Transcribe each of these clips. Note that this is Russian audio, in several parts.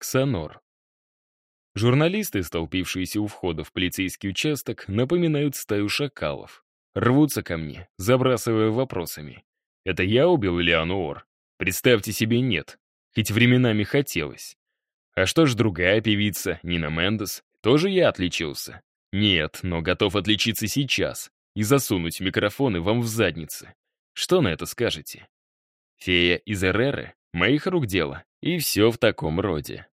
Ксанор. Журналисты, столпившиеся у входа в полицейский участок, напоминают стаю шакалов. Рвутся ко мне, забрасывая вопросами. «Это я убил Лиану Ор?» Представьте себе, нет. Хоть временами хотелось. А что ж другая певица, Нина Мендес? Тоже я отличился? Нет, но готов отличиться сейчас и засунуть микрофоны вам в задницы. Что на это скажете? Фея из Эреры? Моих рук дело. И все в таком роде.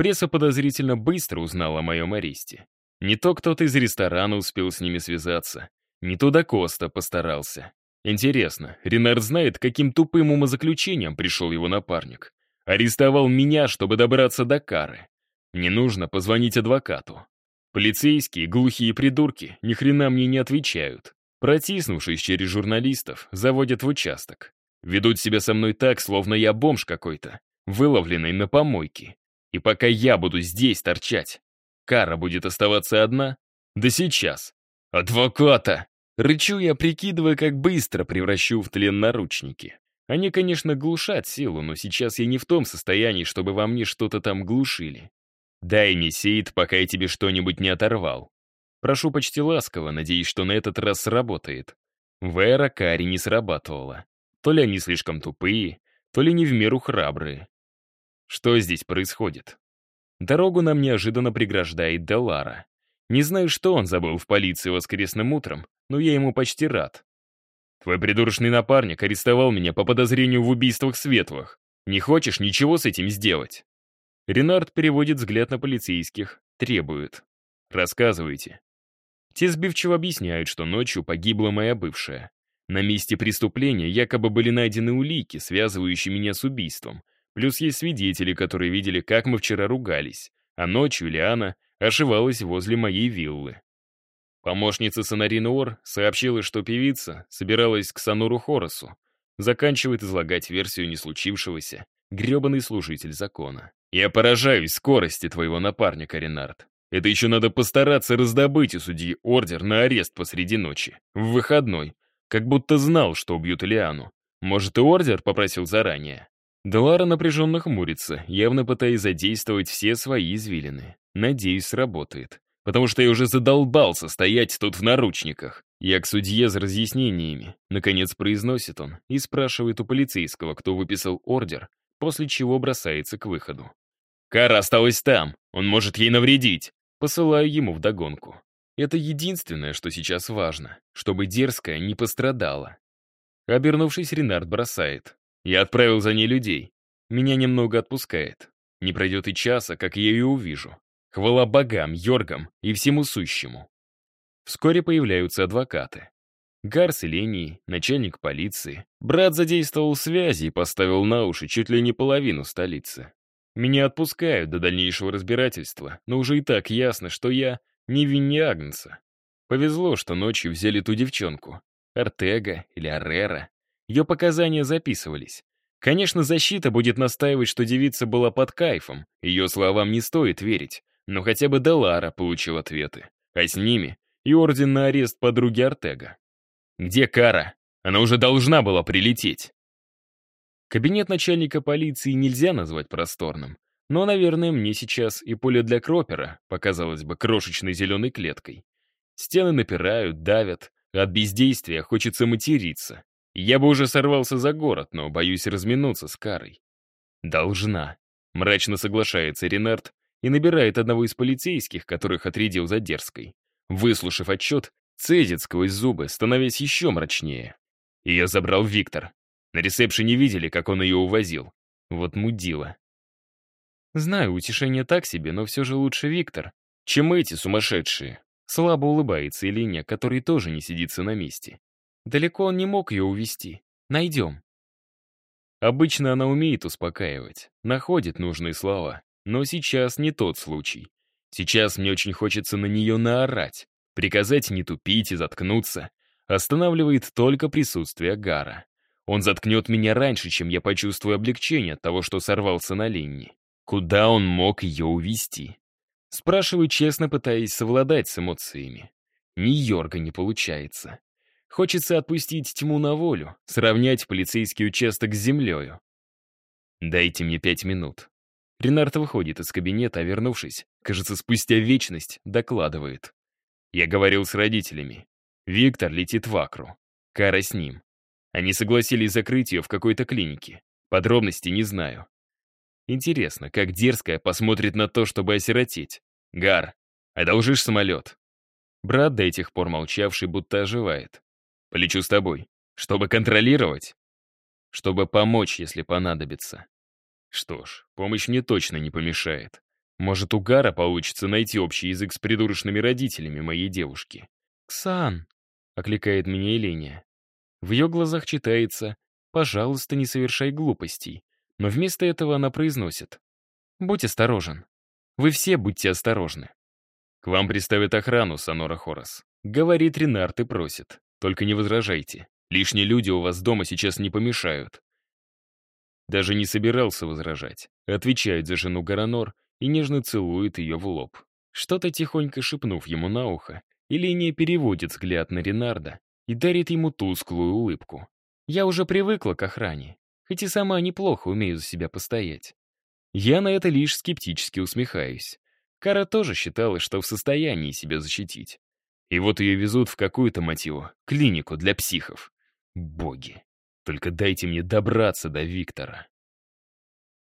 Пресса подозрительно быстро узнала о моем аресте. Не то кто-то из ресторана успел с ними связаться, не то до Коста постарался. Интересно, Ренард знает, каким тупым умозаключением пришел его напарник. Арестовал меня, чтобы добраться до кары. Не нужно позвонить адвокату. Полицейские, глухие придурки, ни хрена мне не отвечают. Протиснувшись через журналистов, заводят в участок. Ведут себя со мной так, словно я бомж какой-то, выловленный на помойке. И пока я буду здесь торчать, Кара будет оставаться одна? Да сейчас. Адвоката! Рычу я, прикидывая, как быстро превращу в тлен наручники. Они, конечно, глушат силу, но сейчас я не в том состоянии, чтобы во мне что-то там глушили. Дай мне сейд, пока я тебе что-нибудь не оторвал. Прошу почти ласково, надеюсь, что на этот раз сработает. В Эракаре не срабатывало. То ли они слишком тупые, то ли не в меру храбрые. Что здесь происходит? Дорогу нам неожиданно преграждает Делара. Не знаю, что он забыл в полиции воскресным утром, но я ему почти рад. Твой придурочный напарник арестовал меня по подозрению в убийствах светлых. Не хочешь ничего с этим сделать?» Ренард переводит взгляд на полицейских, требует. «Рассказывайте». Те сбивчиво объясняют, что ночью погибла моя бывшая. На месте преступления якобы были найдены улики, связывающие меня с убийством. Плюс есть свидетели, которые видели, как мы вчера ругались. А ночью Лиана ошивалась возле моей виллы. Помощница Сонарина Ор сообщила, что певица собиралась к Сануру Хоросу, заканчивает излагать версию не случившегося, гребаный служитель закона. «Я поражаюсь скорости твоего напарника, Ренард. Это еще надо постараться раздобыть у судьи ордер на арест посреди ночи, в выходной, как будто знал, что убьют Лиану. Может, и ордер попросил заранее?» Делара напряженно хмурится, явно пытаясь задействовать все свои извилины. Надеюсь, сработает потому что я уже задолбался стоять тут в наручниках. Я к судье за разъяснениями. Наконец произносит он и спрашивает у полицейского, кто выписал ордер, после чего бросается к выходу. «Кара осталась там, он может ей навредить!» Посылаю ему вдогонку. Это единственное, что сейчас важно, чтобы дерзкая не пострадала. Обернувшись, Ренард бросает. Я отправил за ней людей. Меня немного отпускает. Не пройдет и часа, как я ее увижу. Хвала богам, Йоргам и всему сущему. Вскоре появляются адвокаты. Гарс Лений, начальник полиции. Брат задействовал связи и поставил на уши чуть ли не половину столицы. Меня отпускают до дальнейшего разбирательства, но уже и так ясно, что я не Винни Агнца. Повезло, что ночью взяли ту девчонку. Артега или Аррера. Ее показания записывались. Конечно, защита будет настаивать, что девица была под кайфом, ее словам не стоит верить. Но хотя бы Делара получил ответы. А с ними и орден на арест подруги Артега. Где Кара? Она уже должна была прилететь. Кабинет начальника полиции нельзя назвать просторным. Но, наверное, мне сейчас и поле для кропера показалось бы крошечной зеленой клеткой. Стены напирают, давят, от бездействия хочется материться. Я бы уже сорвался за город, но боюсь разминуться с Карой. «Должна», — мрачно соглашается Ренард и набирает одного из полицейских, которых отрядил за дерзкой. Выслушав отчет, цедит сквозь зубы, становясь еще мрачнее. Ее забрал Виктор. На ресепшене видели, как он ее увозил. Вот мудила. Знаю, утешение так себе, но все же лучше Виктор, чем эти сумасшедшие. Слабо улыбается Ильиня, который тоже не сидится на месте. Далеко он не мог ее увести. Найдем. Обычно она умеет успокаивать, находит нужные слова. Но сейчас не тот случай. Сейчас мне очень хочется на нее наорать, приказать не тупить и заткнуться. Останавливает только присутствие Гара. Он заткнет меня раньше, чем я почувствую облегчение от того, что сорвался на Ленни. Куда он мог ее увести? Спрашиваю честно, пытаясь совладать с эмоциями. Ни Йорга не получается. Хочется отпустить тьму на волю, сравнять полицейский участок с землею. Дайте мне пять минут. Ренард выходит из кабинета, а вернувшись, кажется, спустя вечность, докладывает. Я говорил с родителями. Виктор летит в Акру. Кара с ним. Они согласились закрыть ее в какой-то клинике. Подробностей не знаю. Интересно, как дерзкая посмотрит на то, чтобы осиротеть. Гар, одолжишь самолет? Брат, до этих пор молчавший, будто оживает. Полечу с тобой. Чтобы контролировать? Чтобы помочь, если понадобится. Что ж, помощь мне точно не помешает. Может, у Гара получится найти общий язык с придурочными родителями моей девушки. «Ксан!» — окликает меня Еления. В ее глазах читается «Пожалуйста, не совершай глупостей». Но вместо этого она произносит «Будь осторожен. Вы все будьте осторожны». «К вам приставят охрану, Сонора Хорос», — говорит Ренард и просит. «Только не возражайте. Лишние люди у вас дома сейчас не помешают». Даже не собирался возражать. Отвечает за жену Гаранор и нежно целует ее в лоб. Что-то тихонько шепнув ему на ухо, Эления переводит взгляд на Ренарда и дарит ему тусклую улыбку. «Я уже привыкла к охране, хоть и сама неплохо умею за себя постоять». Я на это лишь скептически усмехаюсь. Кара тоже считала, что в состоянии себя защитить. И вот ее везут в какую-то, мотиву, клинику для психов. Боги, только дайте мне добраться до Виктора.